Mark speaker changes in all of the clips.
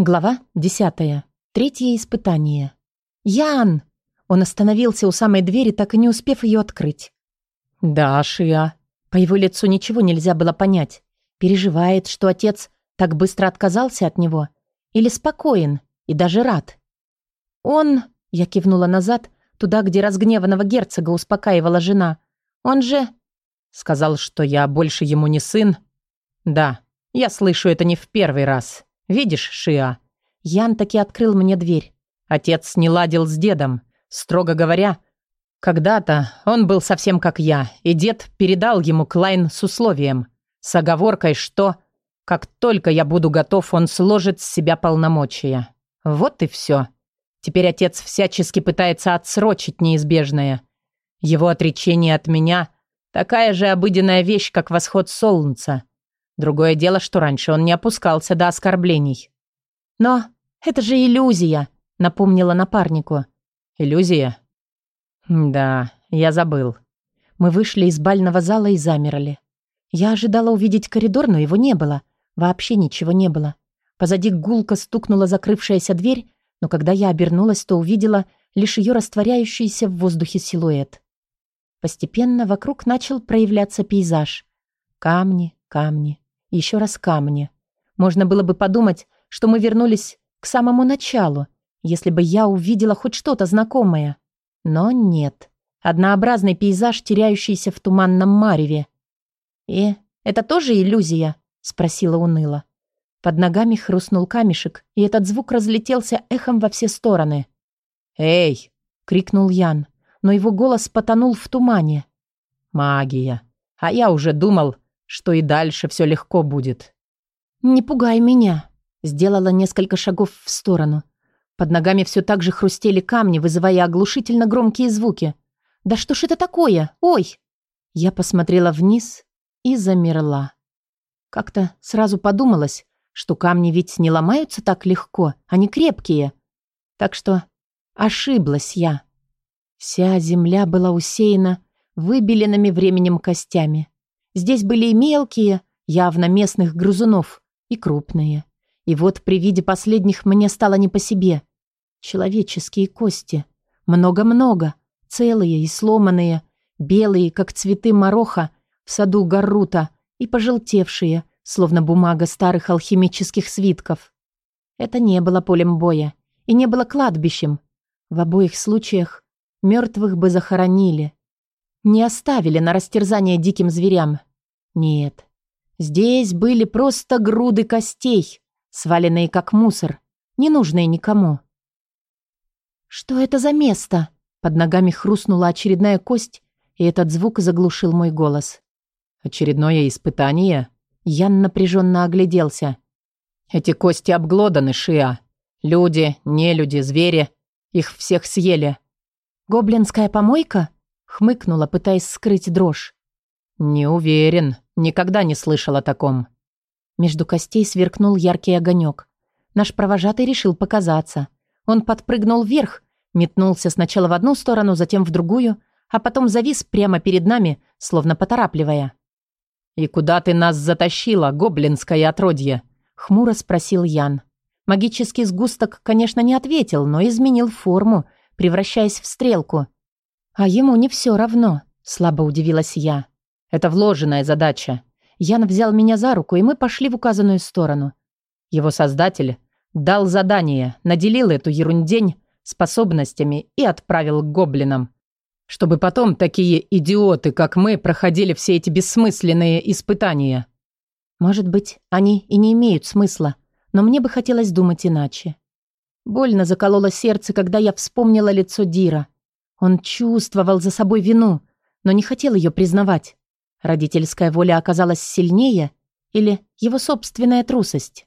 Speaker 1: Глава десятая. Третье испытание. «Ян!» Он остановился у самой двери, так и не успев ее открыть.
Speaker 2: «Да, Шиа».
Speaker 1: По его лицу ничего нельзя было понять. Переживает, что отец так быстро отказался от него? Или спокоен и даже рад? «Он...» — я кивнула назад, туда, где разгневанного герцога успокаивала жена. «Он же...»
Speaker 2: «Сказал, что я больше ему не сын?» «Да, я слышу это не в первый раз». «Видишь, Шиа?» Ян таки открыл мне дверь. Отец не ладил с дедом. Строго говоря, когда-то он был совсем как я, и дед передал ему Клайн с условием, с оговоркой, что, как только я буду готов, он сложит с себя полномочия. Вот и все. Теперь отец всячески пытается отсрочить неизбежное. Его отречение от меня – такая же обыденная вещь, как восход солнца. Другое дело, что раньше он не опускался до оскорблений.
Speaker 1: «Но это же иллюзия», — напомнила напарнику.
Speaker 2: «Иллюзия?» «Да, я забыл».
Speaker 1: Мы вышли из бального зала и замерли. Я ожидала увидеть коридор, но его не было. Вообще ничего не было. Позади гулко стукнула закрывшаяся дверь, но когда я обернулась, то увидела лишь ее растворяющийся в воздухе силуэт. Постепенно вокруг начал проявляться пейзаж. Камни, камни, еще раз камни. Можно было бы подумать, что мы вернулись к самому началу, если бы я увидела хоть что-то знакомое. Но нет. Однообразный пейзаж, теряющийся в туманном мареве. «И это тоже иллюзия?» — спросила уныло. Под ногами хрустнул камешек, и этот звук разлетелся эхом во все стороны.
Speaker 2: «Эй!» — крикнул Ян, но его голос потонул в тумане. «Магия! А я уже думал, что и дальше все легко будет.
Speaker 1: «Не пугай меня», — сделала несколько шагов в сторону. Под ногами все так же хрустели камни, вызывая оглушительно громкие звуки. «Да что ж это такое? Ой!» Я посмотрела вниз и замерла. Как-то сразу подумалось, что камни ведь не ломаются так легко, они крепкие. Так что ошиблась я. Вся земля была усеяна выбеленными временем костями. Здесь были и мелкие, явно местных грызунов, и крупные. И вот при виде последних мне стало не по себе. Человеческие кости. Много-много. Целые и сломанные. Белые, как цветы мороха в саду Гаррута. И пожелтевшие, словно бумага старых алхимических свитков. Это не было полем боя. И не было кладбищем. В обоих случаях мертвых бы захоронили. Не оставили на растерзание диким зверям. Нет. Здесь были просто груды костей, сваленные как мусор, ненужные никому. «Что это за место?» Под ногами хрустнула очередная кость, и этот звук заглушил мой голос.
Speaker 2: «Очередное испытание?»
Speaker 1: Ян напряженно огляделся.
Speaker 2: «Эти кости обглоданы, Шиа. Люди, нелюди, звери. Их всех съели».
Speaker 1: «Гоблинская помойка?» Хмыкнула, пытаясь скрыть дрожь.
Speaker 2: «Не уверен. Никогда не слышал о таком».
Speaker 1: Между костей сверкнул яркий огонек. Наш провожатый решил показаться. Он подпрыгнул вверх, метнулся сначала в одну сторону, затем в другую, а потом завис прямо перед нами, словно поторапливая.
Speaker 2: «И куда ты нас затащила, гоблинское отродье?» — хмуро спросил Ян.
Speaker 1: Магический сгусток, конечно, не ответил, но изменил форму, превращаясь в стрелку. «А ему не все равно», — слабо удивилась я.
Speaker 2: Это вложенная задача. Ян взял меня за руку, и мы пошли в указанную сторону. Его создатель дал задание, наделил эту ерундень способностями и отправил к гоблинам. Чтобы потом такие идиоты, как мы, проходили все эти бессмысленные испытания.
Speaker 1: Может быть, они и не имеют смысла, но мне бы хотелось думать иначе. Больно закололо сердце, когда я вспомнила лицо Дира. Он чувствовал за собой вину, но не хотел ее признавать. Родительская воля оказалась сильнее или его собственная трусость?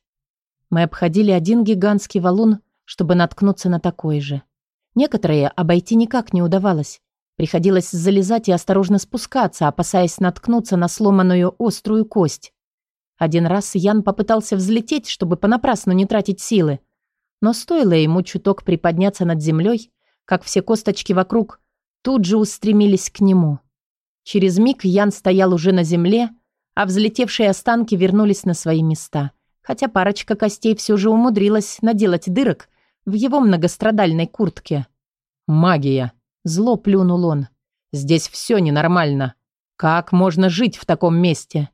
Speaker 1: Мы обходили один гигантский валун, чтобы наткнуться на такой же. Некоторые обойти никак не удавалось. Приходилось залезать и осторожно спускаться, опасаясь наткнуться на сломанную острую кость. Один раз Ян попытался взлететь, чтобы понапрасну не тратить силы. Но стоило ему чуток приподняться над землей, как все косточки вокруг тут же устремились к нему. Через миг Ян стоял уже на земле, а взлетевшие останки вернулись на свои места, хотя парочка костей все же умудрилась наделать дырок в его многострадальной куртке.
Speaker 2: «Магия!» – зло плюнул он. «Здесь все ненормально. Как можно жить в таком месте?»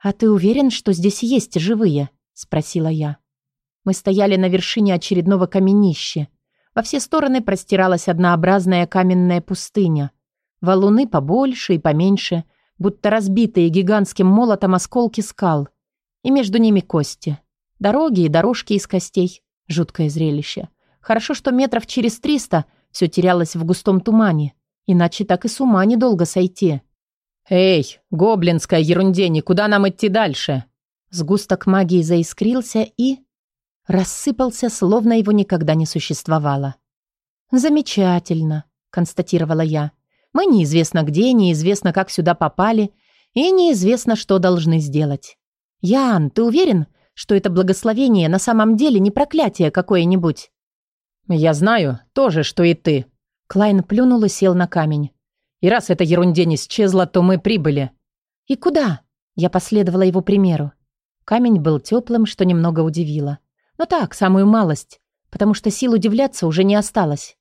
Speaker 1: «А ты уверен, что здесь есть живые?» – спросила я. Мы стояли на вершине очередного каменища. Во все стороны простиралась однообразная каменная пустыня. Валуны побольше и поменьше, будто разбитые гигантским молотом осколки скал. И между ними кости. Дороги и дорожки из костей. Жуткое зрелище. Хорошо, что метров через триста все терялось в густом тумане. Иначе так и с ума недолго сойти.
Speaker 2: «Эй, гоблинская ерундень, куда нам идти дальше?»
Speaker 1: Сгусток магии заискрился и... Рассыпался, словно его никогда не существовало. «Замечательно», — констатировала я. «Мы неизвестно где, неизвестно, как сюда попали, и неизвестно, что должны сделать. Ян, ты уверен, что это благословение на самом деле не проклятие какое-нибудь?»
Speaker 2: «Я знаю, тоже, что и ты».
Speaker 1: Клайн плюнул и сел на камень.
Speaker 2: И раз эта ерундень исчезла, то мы прибыли».
Speaker 1: «И куда?» Я последовала его примеру. Камень был теплым, что немного удивило. Но так, самую малость, потому что сил удивляться уже не осталось.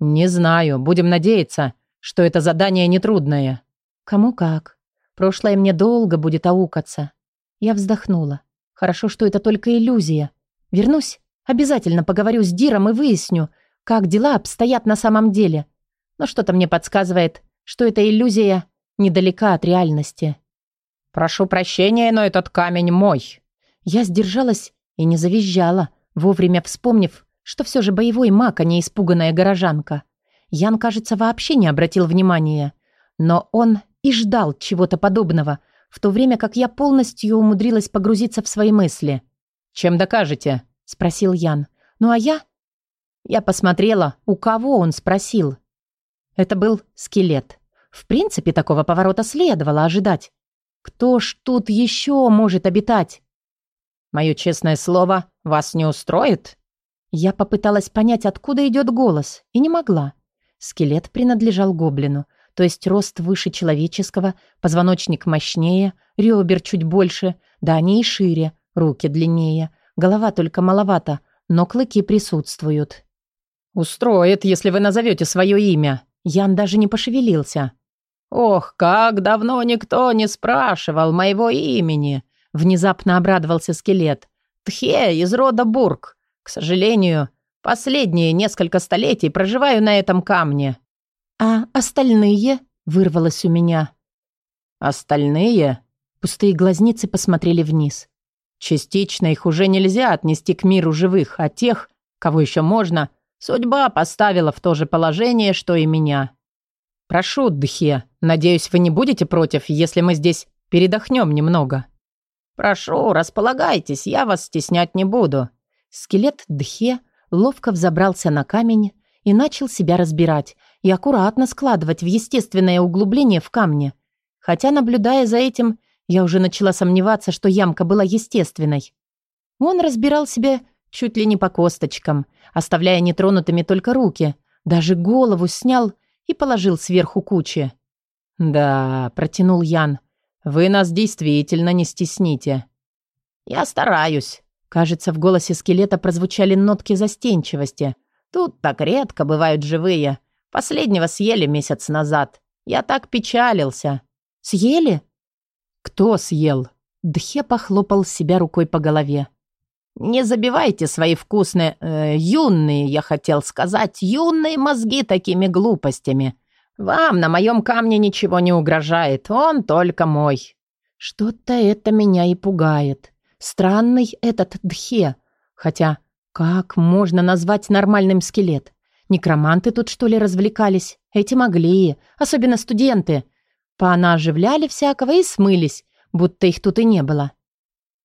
Speaker 2: «Не знаю, будем надеяться, что это задание нетрудное».
Speaker 1: «Кому как. Прошлое мне долго будет аукаться». Я вздохнула. «Хорошо, что это только иллюзия. Вернусь, обязательно поговорю с Диром и выясню, как дела обстоят на самом деле но что-то мне подсказывает, что эта иллюзия недалека от реальности.
Speaker 2: «Прошу прощения, но этот камень мой».
Speaker 1: Я сдержалась и не завизжала, вовремя вспомнив, что все же боевой маг, а не испуганная горожанка. Ян, кажется, вообще не обратил внимания. Но он и ждал чего-то подобного, в то время как я полностью умудрилась погрузиться в свои мысли.
Speaker 2: «Чем докажете?» – спросил Ян.
Speaker 1: «Ну а я?» Я посмотрела, у кого он спросил. Это был скелет. В принципе, такого поворота следовало ожидать. Кто ж тут еще может обитать?
Speaker 2: Мое честное слово, вас не устроит?
Speaker 1: Я попыталась понять, откуда идет голос, и не могла. Скелет принадлежал гоблину, то есть рост выше человеческого, позвоночник мощнее, ребер чуть больше, да они и шире, руки длиннее, голова только маловато, но клыки присутствуют.
Speaker 2: «Устроит, если вы назовете свое имя»,
Speaker 1: Ян даже не пошевелился.
Speaker 2: «Ох, как давно никто не спрашивал моего имени!» Внезапно обрадовался скелет. «Тхе из рода Бург. К сожалению, последние несколько столетий проживаю на этом камне».
Speaker 1: «А остальные?» — вырвалось у меня.
Speaker 2: «Остальные?»
Speaker 1: Пустые глазницы посмотрели вниз.
Speaker 2: «Частично их уже нельзя отнести к миру живых, а тех, кого еще можно, Судьба поставила в то же положение, что и меня. Прошу, Дхе, надеюсь, вы не будете против, если мы здесь передохнем немного. Прошу, располагайтесь, я вас стеснять не буду.
Speaker 1: Скелет Дхе ловко взобрался на камень и начал себя разбирать и аккуратно складывать в естественное углубление в камне. Хотя, наблюдая за этим, я уже начала сомневаться, что ямка была естественной. Он разбирал себе чуть ли не по косточкам, оставляя нетронутыми только руки. Даже голову снял и положил сверху кучи.
Speaker 2: «Да», — протянул Ян, — «вы нас действительно не стесните».
Speaker 1: «Я стараюсь». Кажется, в голосе скелета прозвучали нотки застенчивости. «Тут так редко бывают живые. Последнего съели месяц назад. Я так печалился». «Съели?»
Speaker 2: «Кто съел?»
Speaker 1: Дхе похлопал себя рукой по голове.
Speaker 2: Не забивайте свои вкусные, э, юные, я хотел сказать, юные мозги такими глупостями. Вам на моем камне ничего не угрожает, он только мой.
Speaker 1: Что-то это меня и пугает. Странный этот Дхе. Хотя, как можно назвать нормальным скелет? Некроманты тут, что ли, развлекались? Эти могли, особенно студенты. Понаоживляли всякого и смылись, будто их тут и не было.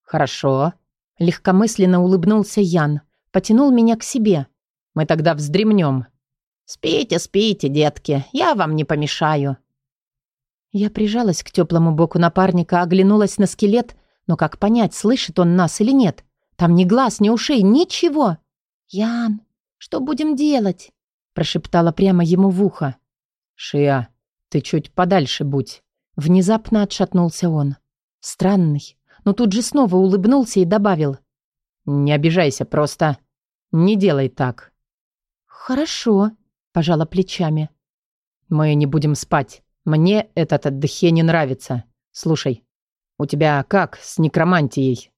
Speaker 2: Хорошо,
Speaker 1: Легкомысленно улыбнулся Ян. Потянул меня к себе.
Speaker 2: «Мы тогда вздремнем».
Speaker 1: «Спите, спите, детки. Я вам не помешаю». Я прижалась к теплому боку напарника, оглянулась на скелет, но как понять, слышит он нас или нет? Там ни глаз, ни ушей, ничего. «Ян, что будем делать?» прошептала прямо ему в ухо.
Speaker 2: «Шиа, ты чуть подальше будь».
Speaker 1: Внезапно отшатнулся он. Странный, но тут же снова улыбнулся и добавил.
Speaker 2: «Не обижайся, просто не делай так».
Speaker 1: «Хорошо», — пожала плечами.
Speaker 2: «Мы не будем спать. Мне этот отдыхе не нравится. Слушай, у тебя как с некромантией?»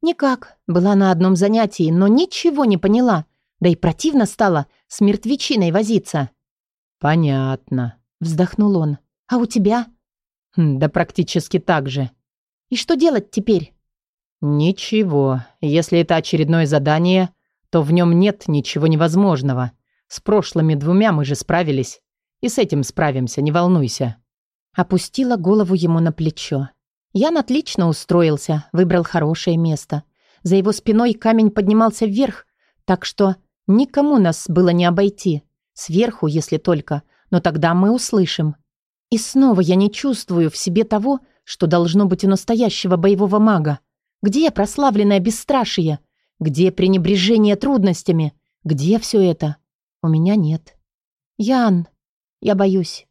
Speaker 1: «Никак. Была на одном занятии, но ничего не поняла. Да и противно стало с мертвечиной возиться».
Speaker 2: «Понятно», —
Speaker 1: вздохнул он. «А у тебя?»
Speaker 2: «Хм, «Да практически так же».
Speaker 1: «И что делать теперь?»
Speaker 2: «Ничего. Если это очередное задание, то в нем нет ничего невозможного. С прошлыми двумя мы же справились. И с этим справимся, не волнуйся».
Speaker 1: Опустила голову ему на плечо. Ян отлично устроился, выбрал хорошее место. За его спиной камень поднимался вверх, так что никому нас было не обойти. Сверху, если только, но тогда мы услышим. И снова я не чувствую в себе того, что должно быть у настоящего боевого мага. Где прославленное бесстрашие? Где пренебрежение трудностями? Где все это? У меня нет. Ян, я боюсь.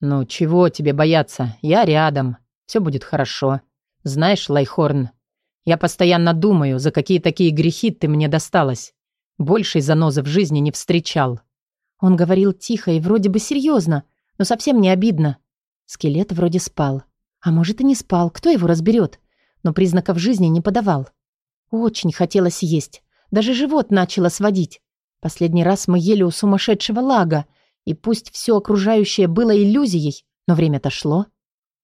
Speaker 2: Ну, чего тебе бояться? Я рядом. Все будет хорошо. Знаешь, Лайхорн, я постоянно думаю, за какие такие грехи ты мне досталась. Большей занозы в жизни не встречал.
Speaker 1: Он говорил тихо и вроде бы серьезно, но совсем не обидно. Скелет вроде спал. А может и не спал, кто его разберет? Но признаков жизни не подавал. Очень хотелось есть. Даже живот начало сводить. Последний раз мы ели у сумасшедшего лага, и пусть все окружающее было иллюзией, но время-то шло.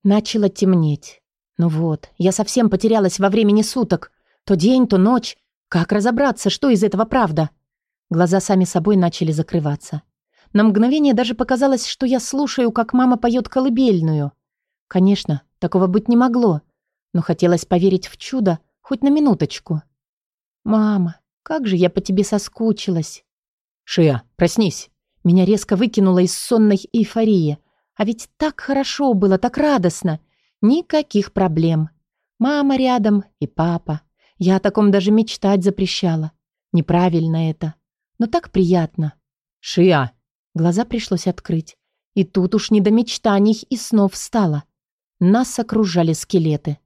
Speaker 1: Начало темнеть. Ну вот, я совсем потерялась во времени суток. То день, то ночь. Как разобраться, что из этого правда? Глаза сами собой начали закрываться. На мгновение даже показалось, что я слушаю, как мама поет колыбельную. Конечно, такого быть не могло, но хотелось поверить в чудо хоть на минуточку. «Мама, как же я по тебе соскучилась!»
Speaker 2: «Шия, проснись!»
Speaker 1: Меня резко выкинуло из сонной эйфории. А ведь так хорошо было, так радостно. Никаких проблем. Мама рядом и папа. Я о таком даже мечтать запрещала. Неправильно это. Но так приятно.
Speaker 2: «Шия!»
Speaker 1: Глаза пришлось открыть. И тут уж не до мечтаний и снов стало. Нас окружали скелеты.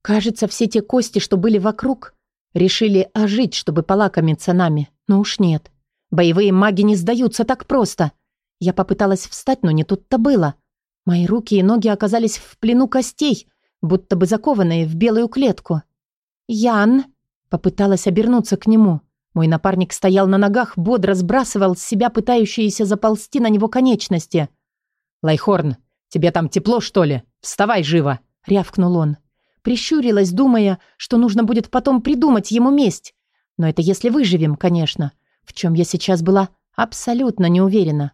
Speaker 1: Кажется, все те кости, что были вокруг, решили ожить, чтобы полакомиться нами. Но уж нет. Боевые маги не сдаются так просто. Я попыталась встать, но не тут-то было. Мои руки и ноги оказались в плену костей, будто бы закованные в белую клетку. «Ян!» — попыталась обернуться к нему. Мой напарник стоял на ногах, бодро сбрасывал с себя пытающиеся заползти на него конечности.
Speaker 2: «Лайхорн, тебе там тепло, что ли? Вставай живо!» — рявкнул он.
Speaker 1: Прищурилась, думая, что нужно будет потом придумать ему месть. Но это если выживем, конечно. В чем я сейчас была абсолютно не уверена.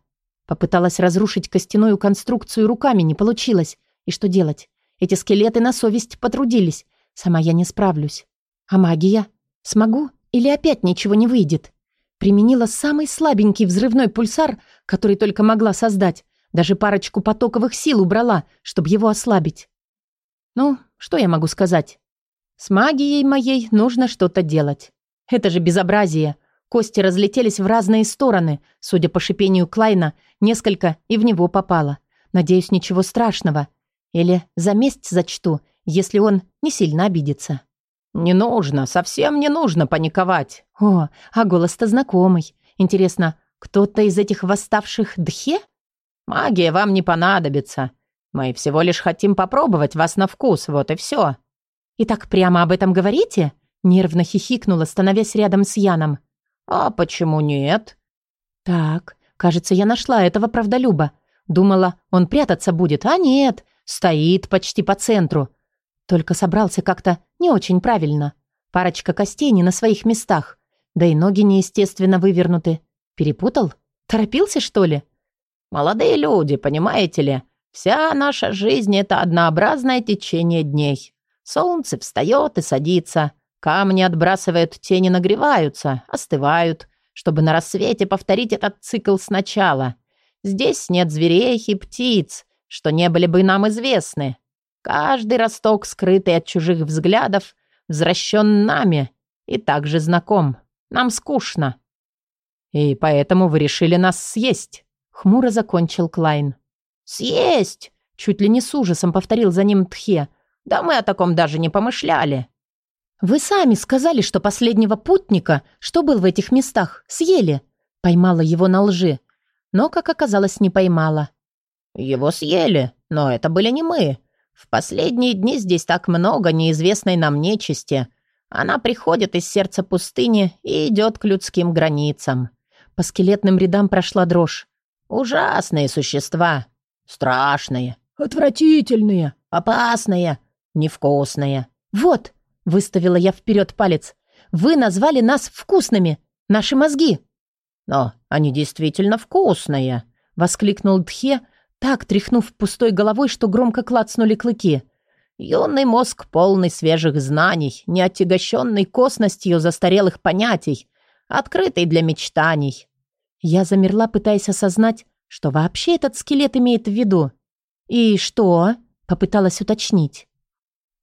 Speaker 1: Попыталась разрушить костяную конструкцию руками, не получилось. И что делать? Эти скелеты на совесть потрудились. Сама я не справлюсь. А магия? Смогу? Или опять ничего не выйдет? Применила самый слабенький взрывной пульсар, который только могла создать. Даже парочку потоковых сил убрала, чтобы его ослабить. Ну, что я могу сказать? С магией моей нужно что-то делать. Это же безобразие. Кости разлетелись в разные стороны. Судя по шипению Клайна, несколько и в него попало. Надеюсь, ничего страшного. Или за месть зачту, если он не сильно обидится.
Speaker 2: «Не нужно, совсем не нужно паниковать».
Speaker 1: «О, а голос-то знакомый. Интересно, кто-то из этих восставших Дхе?»
Speaker 2: «Магия вам не понадобится. Мы всего лишь хотим попробовать вас на вкус, вот и все».
Speaker 1: «И так прямо об этом говорите?» Нервно хихикнула, становясь рядом с Яном.
Speaker 2: «А почему нет?»
Speaker 1: «Так, кажется, я нашла этого правдолюба. Думала, он прятаться будет, а нет, стоит почти по центру. Только собрался как-то не очень правильно. Парочка костей не на своих местах. Да и ноги неестественно вывернуты. Перепутал? Торопился, что ли?»
Speaker 2: «Молодые люди, понимаете ли, вся наша жизнь — это однообразное течение дней. Солнце встает и садится, Камни отбрасывают тени, нагреваются, остывают, чтобы на рассвете повторить этот цикл сначала. Здесь нет зверей и птиц, что не были бы нам известны. Каждый росток, скрытый от чужих взглядов, возвращен нами и также знаком. Нам скучно. И поэтому вы решили нас съесть. Хмуро закончил Клайн.
Speaker 1: «Съесть!» Чуть ли не с ужасом повторил за ним Тхе.
Speaker 2: Да мы о таком даже не помышляли».
Speaker 1: «Вы сами сказали, что последнего путника, что был в этих местах, съели». Поймала его на лжи. Но, как оказалось, не поймала.
Speaker 2: «Его съели, но это были не мы. В последние дни здесь так много неизвестной нам нечисти. Она приходит из сердца пустыни и идет к людским границам».
Speaker 1: По скелетным рядам прошла дрожь.
Speaker 2: «Ужасные существа. Страшные.
Speaker 1: Отвратительные.
Speaker 2: Опасные. Невкусные».
Speaker 1: «Вот», — выставила я вперед палец, «вы назвали нас вкусными. Наши мозги».
Speaker 2: «Но они действительно вкусные», — воскликнул Дхе, так тряхнув пустой головой, что громко клацнули клыки. «Юный мозг, полный свежих знаний, не отягощенный косностью застарелых понятий, открытый для мечтаний».
Speaker 1: Я замерла, пытаясь осознать, что вообще этот скелет имеет в виду. «И что?» — попыталась уточнить.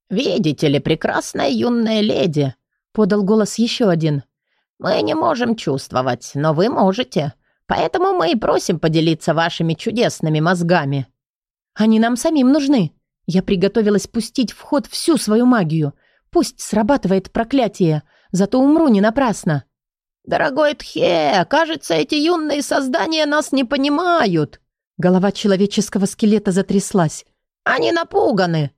Speaker 2: «Видите ли, прекрасная юная леди», — подал голос еще один. «Мы не можем чувствовать, но вы можете. Поэтому мы и просим поделиться вашими чудесными мозгами».
Speaker 1: «Они нам самим нужны. Я приготовилась пустить в ход всю свою магию. Пусть срабатывает проклятие, зато умру не напрасно».
Speaker 2: «Дорогой Тхе, кажется, эти юные создания нас не понимают».
Speaker 1: Голова человеческого скелета затряслась.
Speaker 2: «Они напуганы».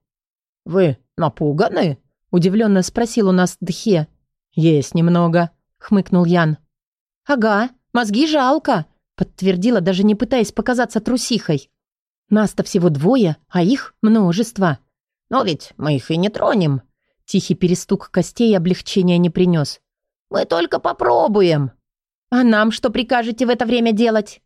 Speaker 1: «Вы напуганы?» — удивленно спросил у нас Дхе.
Speaker 2: «Есть немного», — хмыкнул Ян.
Speaker 1: «Ага, Мозги жалко», — подтвердила, даже не пытаясь показаться трусихой. «Нас-то всего двое, а их множество».
Speaker 2: «Но ведь мы их и не тронем».
Speaker 1: Тихий перестук костей облегчения не принес.
Speaker 2: «Мы только попробуем».
Speaker 1: «А нам что прикажете в это время делать?»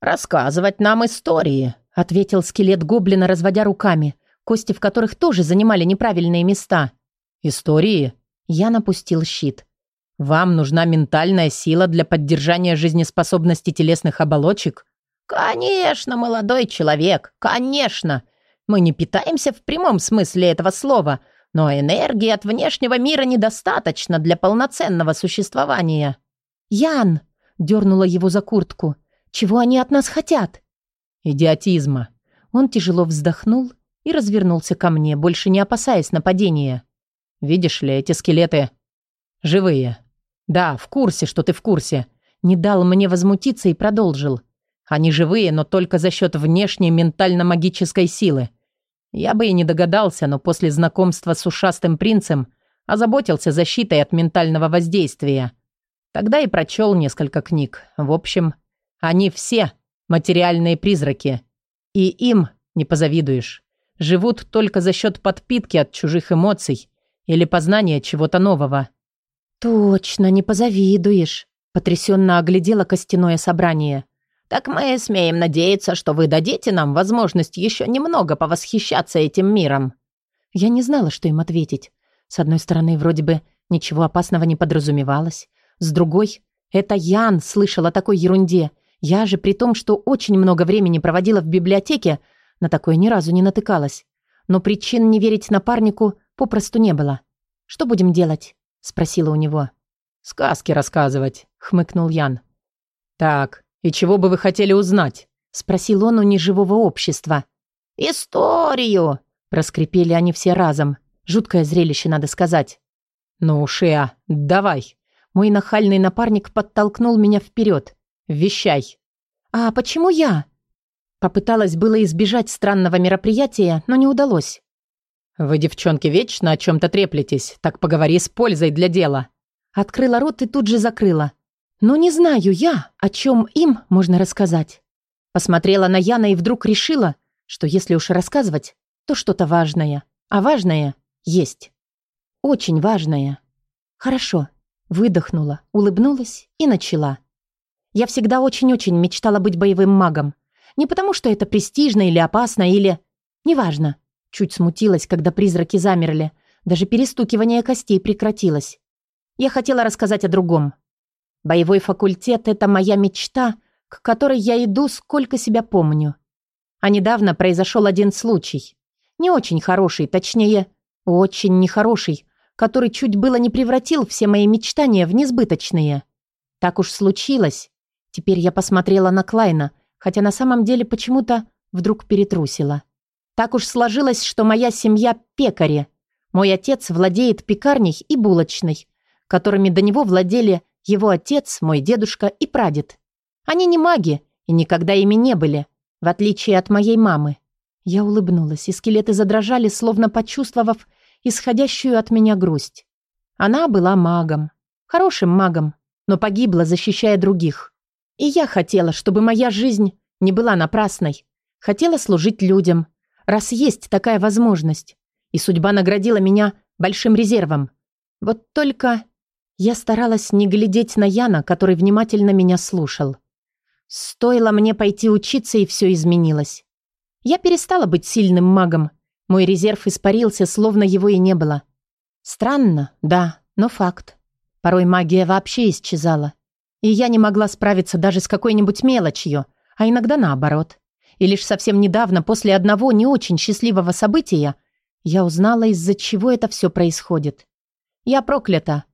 Speaker 2: «Рассказывать нам истории», —
Speaker 1: ответил скелет гоблина, разводя руками, кости в которых тоже занимали неправильные места.
Speaker 2: «Истории?»
Speaker 1: Я напустил щит.
Speaker 2: Вам нужна ментальная сила для поддержания жизнеспособности телесных оболочек? Конечно, молодой человек, конечно. Мы не питаемся в прямом смысле этого слова, но энергии от внешнего мира недостаточно для полноценного существования.
Speaker 1: Ян, дернула его за куртку. Чего они от нас хотят?
Speaker 2: Идиотизма.
Speaker 1: Он тяжело вздохнул и развернулся ко мне, больше не опасаясь нападения.
Speaker 2: Видишь ли, эти скелеты живые. «Да, в курсе, что ты в курсе».
Speaker 1: Не дал мне возмутиться и продолжил.
Speaker 2: «Они живые, но только за счет внешней ментально-магической силы. Я бы и не догадался, но после знакомства с ушастым принцем озаботился защитой от ментального воздействия. Тогда и прочел несколько книг. В общем, они все материальные призраки. И им не позавидуешь. Живут только за счет подпитки от чужих эмоций или познания чего-то нового.
Speaker 1: «Точно, не позавидуешь», — потрясенно оглядела костяное собрание.
Speaker 2: «Так мы смеем надеяться, что вы дадите нам возможность еще немного повосхищаться этим миром».
Speaker 1: Я не знала, что им ответить. С одной стороны, вроде бы ничего опасного не подразумевалось. С другой, это Ян слышал о такой ерунде. Я же, при том, что очень много времени проводила в библиотеке, на такое ни разу не натыкалась. Но причин не верить напарнику попросту не было. Что будем делать? — спросила у него.
Speaker 2: «Сказки рассказывать», — хмыкнул Ян. «Так, и чего бы вы хотели узнать?»
Speaker 1: — спросил он у неживого общества.
Speaker 2: «Историю!»
Speaker 1: — проскрипели они все разом. Жуткое зрелище, надо сказать.
Speaker 2: «Ну, Шиа, давай!»
Speaker 1: Мой нахальный напарник подтолкнул меня вперед.
Speaker 2: «Вещай!»
Speaker 1: «А почему я?» Попыталась было избежать странного мероприятия, но не удалось.
Speaker 2: «Вы, девчонки, вечно о чем-то треплетесь. Так поговори с пользой для дела».
Speaker 1: Открыла рот и тут же закрыла. «Но не знаю я, о чем им можно рассказать». Посмотрела на Яна и вдруг решила, что если уж рассказывать, то что-то важное. А важное есть. Очень важное. Хорошо. Выдохнула, улыбнулась и начала. Я всегда очень-очень мечтала быть боевым магом. Не потому, что это престижно или опасно, или... Неважно. Чуть смутилась, когда призраки замерли. Даже перестукивание костей прекратилось. Я хотела рассказать о другом. Боевой факультет — это моя мечта, к которой я иду, сколько себя помню. А недавно произошел один случай. Не очень хороший, точнее, очень нехороший, который чуть было не превратил все мои мечтания в несбыточные. Так уж случилось. Теперь я посмотрела на Клайна, хотя на самом деле почему-то вдруг перетрусила. Так уж сложилось, что моя семья – пекари. Мой отец владеет пекарней и булочной, которыми до него владели его отец, мой дедушка и прадед. Они не маги и никогда ими не были, в отличие от моей мамы. Я улыбнулась, и скелеты задрожали, словно почувствовав исходящую от меня грусть. Она была магом. Хорошим магом, но погибла, защищая других. И я хотела, чтобы моя жизнь не была напрасной. Хотела служить людям, раз есть такая возможность. И судьба наградила меня большим резервом. Вот только я старалась не глядеть на Яна, который внимательно меня слушал. Стоило мне пойти учиться, и все изменилось. Я перестала быть сильным магом. Мой резерв испарился, словно его и не было. Странно, да, но факт. Порой магия вообще исчезала. И я не могла справиться даже с какой-нибудь мелочью, а иногда наоборот. И лишь совсем недавно, после одного не очень счастливого события, я узнала, из-за чего это все происходит. Я проклята.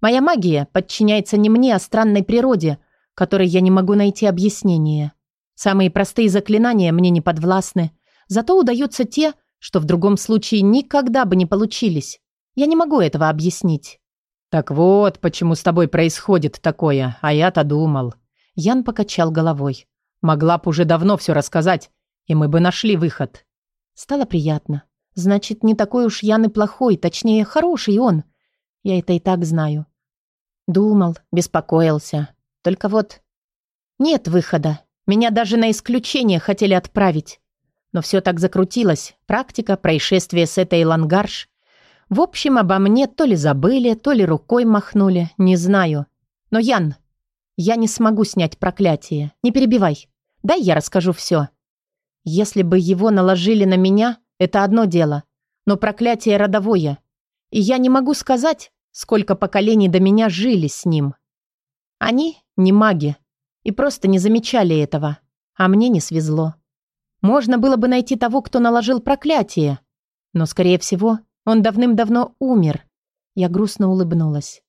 Speaker 1: Моя магия подчиняется не мне, а странной природе, которой я не могу найти объяснение. Самые простые заклинания мне не подвластны, зато удаются те, что в другом случае никогда бы не получились. Я не могу этого объяснить.
Speaker 2: «Так вот, почему с тобой происходит такое, а я-то думал».
Speaker 1: Ян покачал головой.
Speaker 2: «Могла б уже давно все рассказать, и мы бы нашли выход».
Speaker 1: Стало приятно. Значит, не такой уж Ян и плохой, точнее, хороший он. Я это и так знаю. Думал, беспокоился. Только вот... Нет выхода. Меня даже на исключение хотели отправить. Но все так закрутилось. Практика, происшествие с этой лангарш. В общем, обо мне то ли забыли, то ли рукой махнули, не знаю. Но, Ян, я не смогу снять проклятие. Не перебивай. Дай я расскажу все. Если бы его наложили на меня, это одно дело. Но проклятие родовое. И я не могу сказать, сколько поколений до меня жили с ним. Они не маги и просто не замечали этого, а мне не свезло. Можно было бы найти того, кто наложил проклятие, но, скорее всего, он давным-давно умер. Я грустно улыбнулась.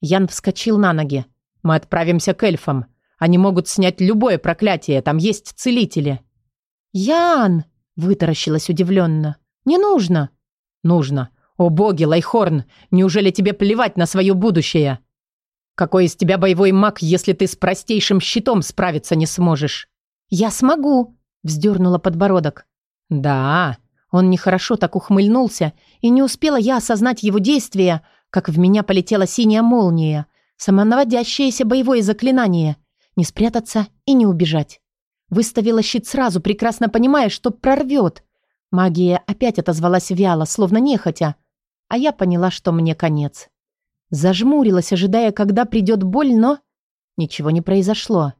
Speaker 2: Ян вскочил на ноги. «Мы отправимся к эльфам. Они могут снять любое проклятие, там есть целители».
Speaker 1: «Ян!» — вытаращилась удивленно. «Не нужно».
Speaker 2: «Нужно. О боги, Лайхорн, неужели тебе плевать на свое будущее? Какой из тебя боевой маг, если ты с простейшим щитом справиться не сможешь?»
Speaker 1: «Я смогу», — вздернула подбородок.
Speaker 2: «Да,
Speaker 1: он нехорошо так ухмыльнулся, и не успела я осознать его действия, как в меня полетела синяя молния, самонаводящееся боевое заклинание. Не спрятаться и не убежать. Выставила щит сразу, прекрасно понимая, что прорвет. Магия опять отозвалась вяло, словно нехотя. А я поняла, что мне конец. Зажмурилась, ожидая, когда придет боль, но... Ничего не произошло.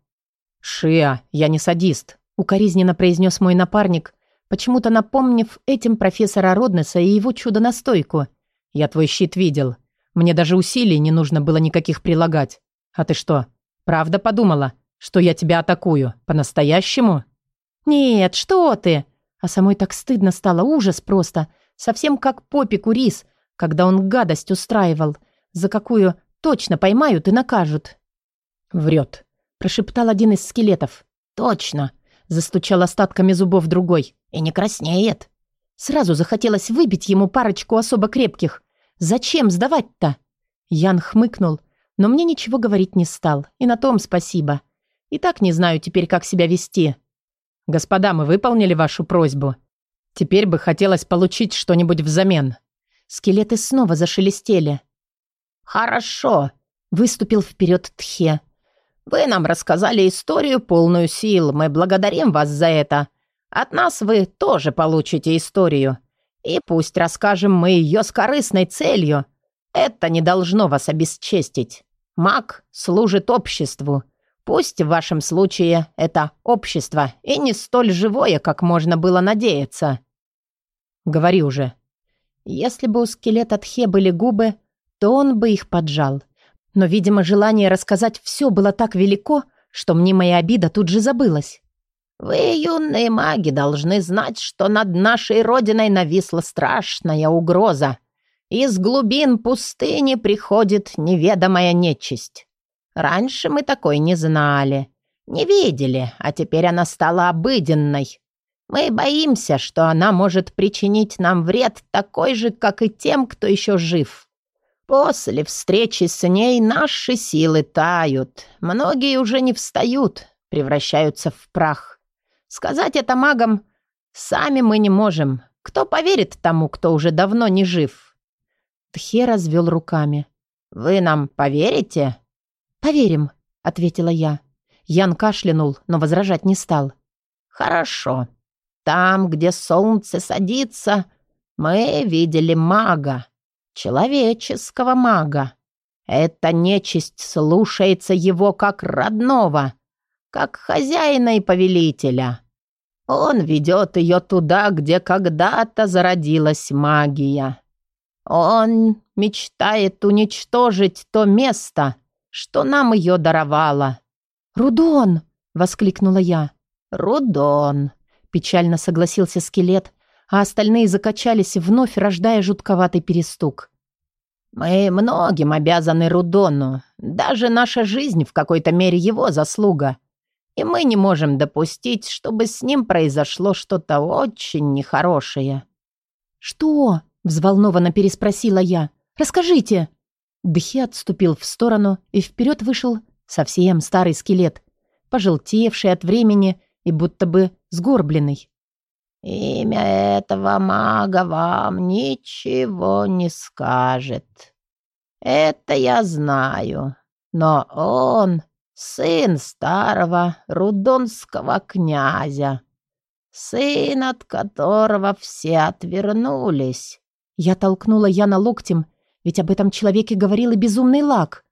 Speaker 2: «Шиа, я не садист», —
Speaker 1: укоризненно произнес мой напарник, почему-то напомнив этим профессора Роднеса и его чудо-настойку.
Speaker 2: «Я твой щит видел. Мне даже усилий не нужно было никаких прилагать. А ты что, правда подумала, что я тебя атакую? По-настоящему?»
Speaker 1: «Нет, что ты!» А самой так стыдно стало, ужас просто. Совсем как попику рис, когда он гадость устраивал, за какую точно поймают и накажут.
Speaker 2: «Врет», —
Speaker 1: прошептал один из скелетов. «Точно!» — застучал остатками зубов другой. И не краснеет. Сразу захотелось выбить ему парочку особо крепких. Зачем сдавать-то? Ян хмыкнул, но мне ничего говорить не стал. И на том спасибо. И так не знаю теперь, как себя вести.
Speaker 2: Господа, мы выполнили вашу просьбу. Теперь бы хотелось получить что-нибудь взамен.
Speaker 1: Скелеты снова зашелестели.
Speaker 3: «Хорошо», —
Speaker 1: выступил вперед Тхе.
Speaker 3: «Вы нам рассказали историю полную сил. Мы благодарим вас за это. От нас вы тоже получите историю. И пусть расскажем мы ее с корыстной целью. Это не должно вас обесчестить. Маг служит обществу. Пусть в вашем случае это общество и не столь живое, как можно было надеяться.
Speaker 2: Говори уже.
Speaker 1: Если бы у скелета Тхе были губы, то он бы их поджал. Но, видимо, желание рассказать все было так велико, что мне моя обида тут же забылась.
Speaker 3: Вы, юные маги, должны знать, что над нашей родиной нависла страшная угроза. Из глубин пустыни приходит неведомая нечисть. Раньше мы такой не знали, не видели, а теперь она стала обыденной. Мы боимся, что она может причинить нам вред такой же, как и тем, кто еще жив. После встречи с ней наши силы тают. Многие уже не встают, превращаются в прах. Сказать это магам сами мы не можем. Кто поверит тому, кто уже давно не жив?»
Speaker 1: Тхе развел руками.
Speaker 3: «Вы нам поверите?»
Speaker 1: «Поверим», — ответила я. Ян кашлянул, но возражать не стал.
Speaker 3: «Хорошо. Там, где солнце садится, мы видели мага. Человеческого мага. Эта нечисть слушается его как родного, как хозяина и повелителя. Он ведет ее туда, где когда-то зародилась магия. Он мечтает уничтожить то место, что нам ее даровало.
Speaker 1: «Рудон!» — воскликнула я.
Speaker 3: «Рудон!» — печально согласился скелет, а остальные закачались, вновь рождая жутковатый перестук. «Мы многим обязаны Рудону. Даже наша жизнь в какой-то мере его заслуга и мы не можем допустить, чтобы с ним произошло что-то очень нехорошее».
Speaker 1: «Что?» — взволнованно переспросила я. «Расскажите». Дхи отступил в сторону, и вперед вышел совсем старый скелет, пожелтевший от времени и будто бы сгорбленный.
Speaker 3: «Имя этого мага вам ничего не скажет. Это я знаю, но он сын старого рудонского князя, сын, от которого все отвернулись.
Speaker 1: Я толкнула Яна локтем, ведь об этом человеке говорил и безумный лак.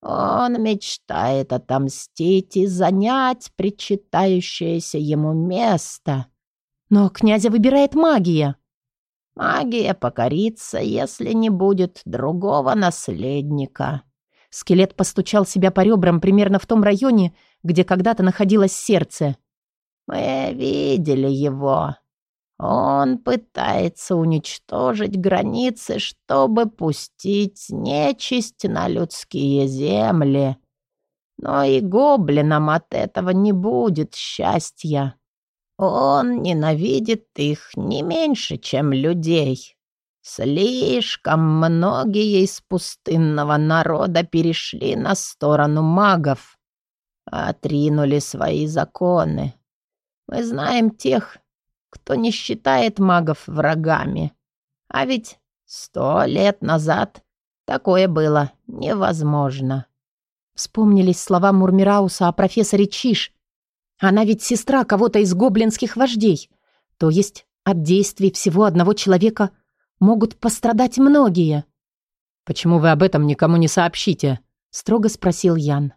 Speaker 3: Он мечтает отомстить и занять причитающееся ему место.
Speaker 1: Но князя выбирает магия.
Speaker 3: Магия покорится, если не будет другого наследника.
Speaker 1: Скелет постучал себя по ребрам примерно в том районе, где когда-то находилось сердце.
Speaker 3: «Мы видели его. Он пытается уничтожить границы, чтобы пустить нечисть на людские земли. Но и гоблинам от этого не будет счастья. Он ненавидит их не меньше, чем людей». Слишком многие из пустынного народа перешли на сторону магов, отринули свои законы. Мы знаем тех, кто не считает магов врагами. А ведь сто лет назад такое было невозможно.
Speaker 1: Вспомнились слова Мурмирауса о профессоре Чиш. Она ведь сестра кого-то из гоблинских вождей. То есть от действий всего одного человека – Могут пострадать многие».
Speaker 2: «Почему вы об этом никому не сообщите?»
Speaker 1: — строго спросил Ян.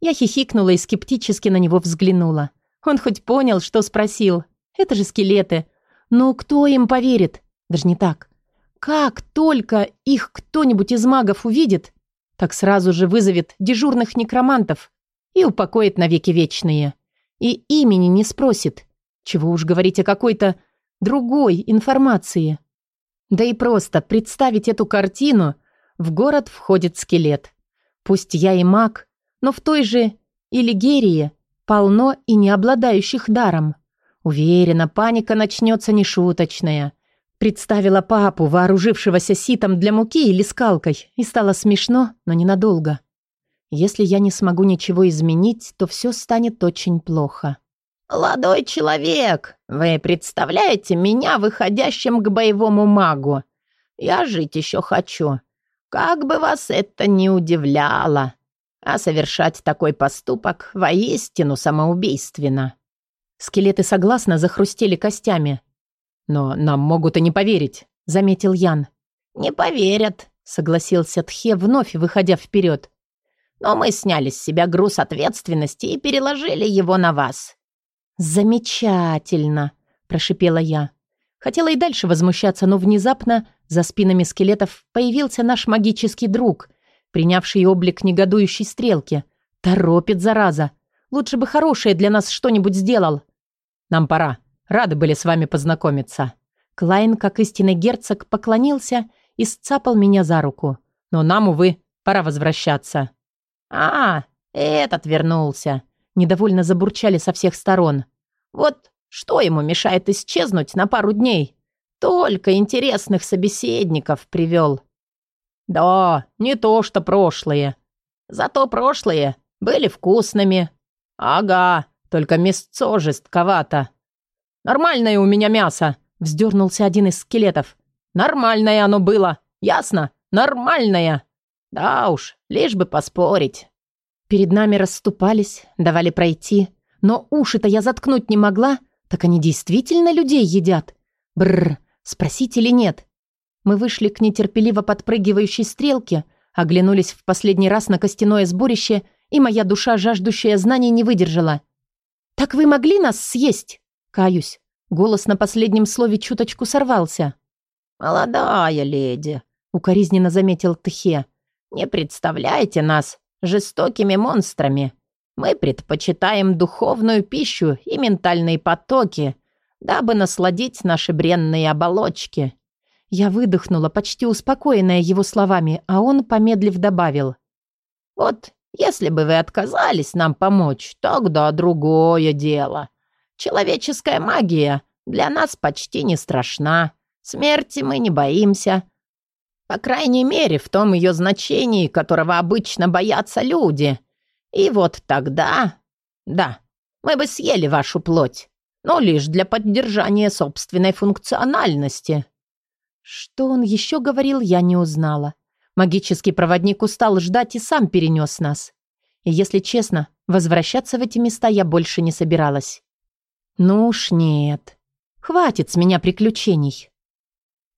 Speaker 1: Я хихикнула и скептически на него взглянула. Он хоть понял, что спросил. Это же скелеты. Ну, кто им поверит? Даже не так. Как только их кто-нибудь из магов увидит, так сразу же вызовет дежурных некромантов и упокоит навеки вечные. И имени не спросит. Чего уж говорить о какой-то другой информации. Да и просто представить эту картину в город входит скелет. Пусть я и маг, но в той же Илигерии полно и не обладающих даром. Уверена, паника начнется нешуточная. Представила папу, вооружившегося ситом для муки или скалкой, и стало смешно, но ненадолго. Если я не смогу ничего изменить, то все станет очень плохо.
Speaker 3: «Молодой человек, вы представляете меня выходящим к боевому магу? Я жить еще хочу. Как бы вас это ни удивляло. А совершать такой поступок воистину самоубийственно».
Speaker 1: Скелеты согласно захрустели костями.
Speaker 2: «Но нам могут и не поверить», — заметил Ян.
Speaker 3: «Не поверят», — согласился Тхе, вновь выходя вперед. «Но мы сняли с себя груз ответственности и переложили его на вас.
Speaker 1: «Замечательно!» – прошипела я. Хотела и дальше возмущаться, но внезапно за спинами скелетов появился наш магический друг, принявший облик негодующей стрелки. Торопит, зараза! Лучше бы хорошее для нас что-нибудь сделал.
Speaker 2: Нам пора. Рады были с вами познакомиться.
Speaker 1: Клайн, как истинный герцог, поклонился и сцапал меня за руку.
Speaker 2: Но нам, увы, пора возвращаться.
Speaker 3: «А, этот вернулся!» Недовольно забурчали со всех сторон. «Вот Что ему мешает исчезнуть на пару дней? Только интересных собеседников привел.
Speaker 2: Да, не то что прошлые.
Speaker 3: Зато прошлые были вкусными.
Speaker 2: Ага, только мясцо жестковато. Нормальное у меня мясо, вздернулся один из скелетов. Нормальное оно было, ясно? Нормальное.
Speaker 3: Да уж, лишь бы поспорить.
Speaker 1: Перед нами расступались, давали пройти, но уши-то я заткнуть не могла, так они действительно людей едят. Бррр, спросить или нет? Мы вышли к нетерпеливо подпрыгивающей стрелке, оглянулись в последний раз на костяное сборище, и моя душа, жаждущая знаний, не выдержала. «Так вы могли нас съесть?» Каюсь. Голос на последнем слове чуточку сорвался.
Speaker 3: «Молодая леди», —
Speaker 1: укоризненно заметил Тхе.
Speaker 3: «Не представляйте нас жестокими монстрами. Мы предпочитаем духовную пищу и ментальные потоки, дабы насладить наши бренные оболочки».
Speaker 1: Я выдохнула, почти успокоенная его словами, а он, помедлив, добавил.
Speaker 3: «Вот если бы вы отказались нам помочь, тогда другое дело. Человеческая магия для нас почти не страшна. Смерти мы не боимся. По крайней мере, в том ее значении, которого обычно боятся люди. И вот тогда... Да, мы бы съели вашу плоть, но лишь для поддержания собственной функциональности».
Speaker 1: Что он еще говорил, я не узнала. Магический проводник устал ждать и сам перенес нас. И, если честно, возвращаться в эти места я больше не собиралась. Ну уж нет. Хватит с меня приключений.